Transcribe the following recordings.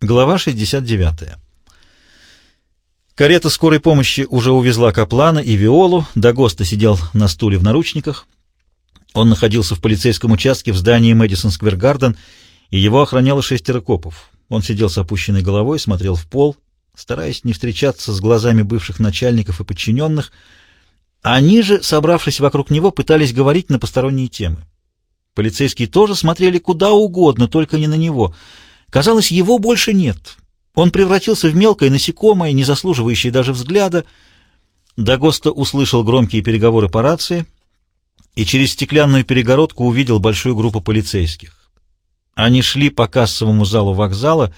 Глава 69. Карета скорой помощи уже увезла Каплана и Виолу, Дагоста сидел на стуле в наручниках. Он находился в полицейском участке в здании Мэдисон Сквер Гарден, и его охраняло шестеро копов. Он сидел с опущенной головой, смотрел в пол, стараясь не встречаться с глазами бывших начальников и подчиненных. Они же, собравшись вокруг него, пытались говорить на посторонние темы. Полицейские тоже смотрели куда угодно, только не на него — Казалось, его больше нет. Он превратился в мелкое насекомое, не заслуживающее даже взгляда. Дагоста услышал громкие переговоры по рации и через стеклянную перегородку увидел большую группу полицейских. Они шли по кассовому залу вокзала,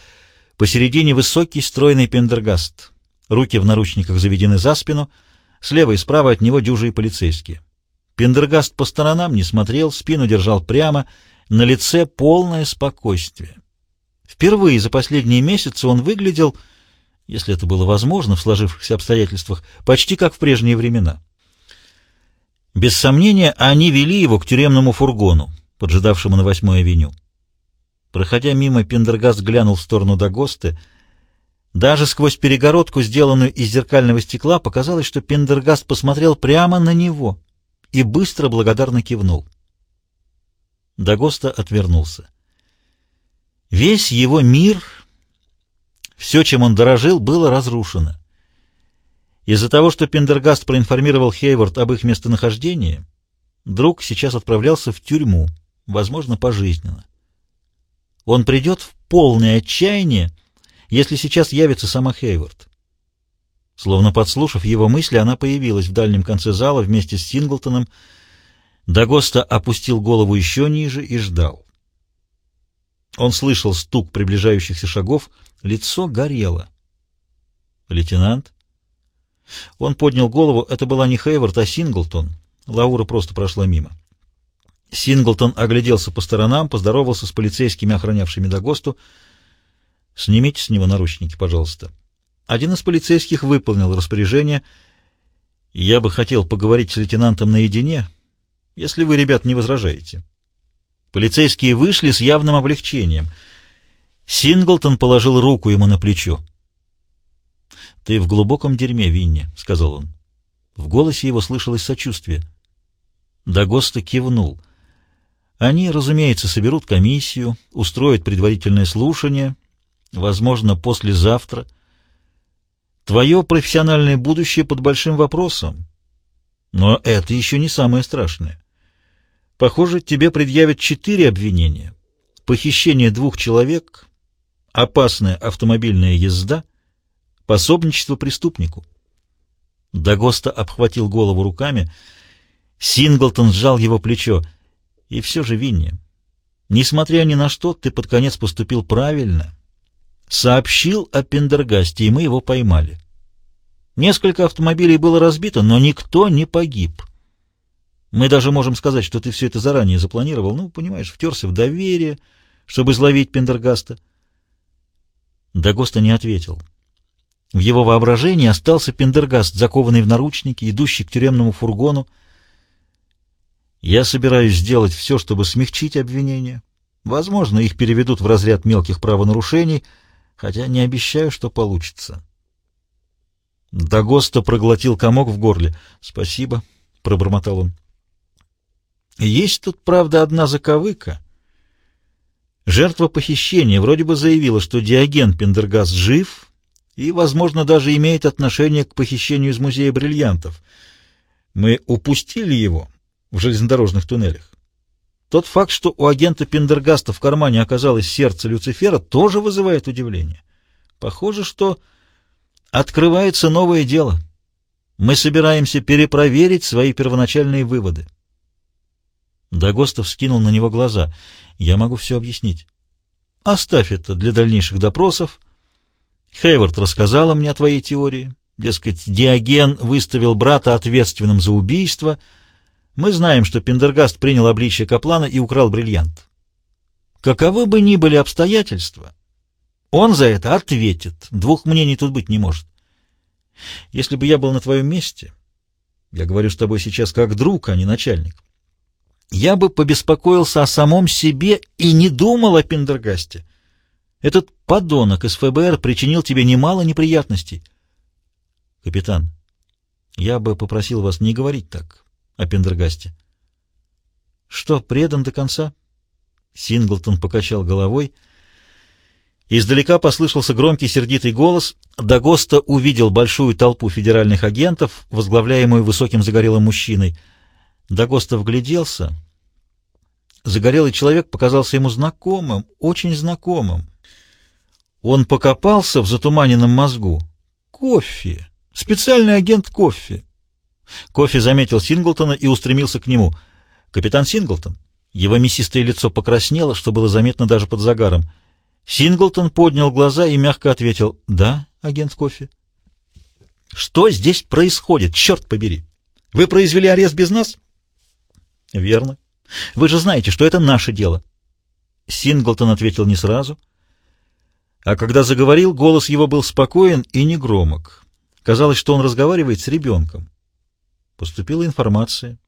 посередине высокий стройный пендергаст. Руки в наручниках заведены за спину, слева и справа от него дюжие полицейские. Пендергаст по сторонам не смотрел, спину держал прямо, на лице полное спокойствие. Впервые за последние месяцы он выглядел, если это было возможно в сложившихся обстоятельствах, почти как в прежние времена. Без сомнения, они вели его к тюремному фургону, поджидавшему на восьмой авеню. Проходя мимо, Пендергаст глянул в сторону Дагосты. Даже сквозь перегородку, сделанную из зеркального стекла, показалось, что Пендергаст посмотрел прямо на него и быстро благодарно кивнул. Дагоста отвернулся. Весь его мир, все, чем он дорожил, было разрушено. Из-за того, что Пендергаст проинформировал Хейвард об их местонахождении, друг сейчас отправлялся в тюрьму, возможно, пожизненно. Он придет в полное отчаяние, если сейчас явится сама Хейвард. Словно подслушав его мысли, она появилась в дальнем конце зала вместе с Синглтоном. Дагоста опустил голову еще ниже и ждал. Он слышал стук приближающихся шагов, лицо горело. «Лейтенант?» Он поднял голову, это была не Хейвард, а Синглтон. Лаура просто прошла мимо. Синглтон огляделся по сторонам, поздоровался с полицейскими, охранявшими Дагосту. «Снимите с него наручники, пожалуйста». Один из полицейских выполнил распоряжение. «Я бы хотел поговорить с лейтенантом наедине, если вы, ребят, не возражаете». Полицейские вышли с явным облегчением. Синглтон положил руку ему на плечо. «Ты в глубоком дерьме, Винни», — сказал он. В голосе его слышалось сочувствие. Дагоста кивнул. Они, разумеется, соберут комиссию, устроят предварительное слушание, возможно, послезавтра. Твое профессиональное будущее под большим вопросом. Но это еще не самое страшное. Похоже, тебе предъявят четыре обвинения. Похищение двух человек, опасная автомобильная езда, пособничество преступнику. Дагоста обхватил голову руками. Синглтон сжал его плечо. И все же, Винни, несмотря ни на что, ты под конец поступил правильно. Сообщил о Пендергасте, и мы его поймали. Несколько автомобилей было разбито, но никто не погиб. Мы даже можем сказать, что ты все это заранее запланировал. Ну, понимаешь, втерся в доверие, чтобы изловить Пендергаста. Дагоста не ответил. В его воображении остался Пендергаст, закованный в наручники, идущий к тюремному фургону. Я собираюсь сделать все, чтобы смягчить обвинения. Возможно, их переведут в разряд мелких правонарушений, хотя не обещаю, что получится. Дагоста проглотил комок в горле. «Спасибо», — пробормотал он. Есть тут, правда, одна заковыка. Жертва похищения вроде бы заявила, что Диоген Пендергаст жив и, возможно, даже имеет отношение к похищению из музея бриллиантов. Мы упустили его в железнодорожных туннелях. Тот факт, что у агента Пендергаста в кармане оказалось сердце Люцифера, тоже вызывает удивление. Похоже, что открывается новое дело. Мы собираемся перепроверить свои первоначальные выводы. Дагостов скинул на него глаза. «Я могу все объяснить». «Оставь это для дальнейших допросов. Хейвард рассказала мне о твоей теории. Дескать, Диоген выставил брата ответственным за убийство. Мы знаем, что Пендергаст принял обличие Каплана и украл бриллиант. Каковы бы ни были обстоятельства, он за это ответит. Двух мнений тут быть не может. Если бы я был на твоем месте, я говорю с тобой сейчас как друг, а не начальник, я бы побеспокоился о самом себе и не думал о Пендергасте. Этот подонок из ФБР причинил тебе немало неприятностей. Капитан, я бы попросил вас не говорить так о Пендергасте. Что, предан до конца? Синглтон покачал головой. Издалека послышался громкий сердитый голос. Дагоста увидел большую толпу федеральных агентов, возглавляемую высоким загорелым мужчиной. Дагоста вгляделся. Загорелый человек показался ему знакомым, очень знакомым. Он покопался в затуманенном мозгу. Кофе. Специальный агент Кофе. Кофе заметил Синглтона и устремился к нему. «Капитан Синглтон». Его мясистое лицо покраснело, что было заметно даже под загаром. Синглтон поднял глаза и мягко ответил «Да, агент Кофе». «Что здесь происходит, черт побери? Вы произвели арест без нас?» «Верно. Вы же знаете, что это наше дело». Синглтон ответил не сразу, а когда заговорил, голос его был спокоен и негромок. Казалось, что он разговаривает с ребенком. Поступила информация,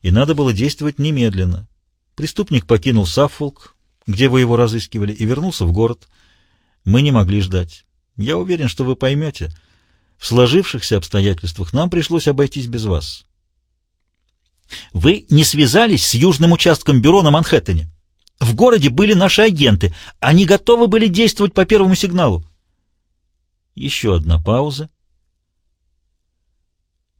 и надо было действовать немедленно. Преступник покинул Саффолк, где вы его разыскивали, и вернулся в город. Мы не могли ждать. Я уверен, что вы поймете. В сложившихся обстоятельствах нам пришлось обойтись без вас. Вы не связались с южным участком бюро на Манхэттене. В городе были наши агенты. Они готовы были действовать по первому сигналу. Еще одна пауза.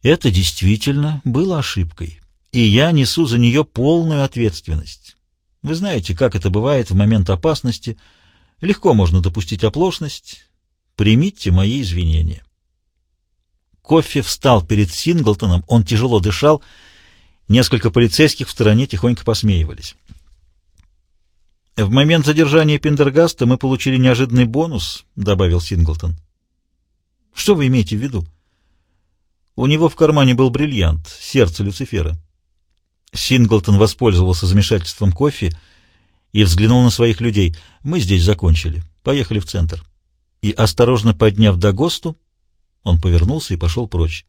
Это действительно было ошибкой, и я несу за нее полную ответственность. Вы знаете, как это бывает в момент опасности. Легко можно допустить оплошность. Примите мои извинения. Кофе встал перед Синглтоном, он тяжело дышал. Несколько полицейских в стороне тихонько посмеивались. «В момент задержания Пендергаста мы получили неожиданный бонус», — добавил Синглтон. «Что вы имеете в виду?» У него в кармане был бриллиант, сердце Люцифера. Синглтон воспользовался замешательством кофе и взглянул на своих людей. «Мы здесь закончили. Поехали в центр». И, осторожно подняв до ГОСТу, он повернулся и пошел прочь.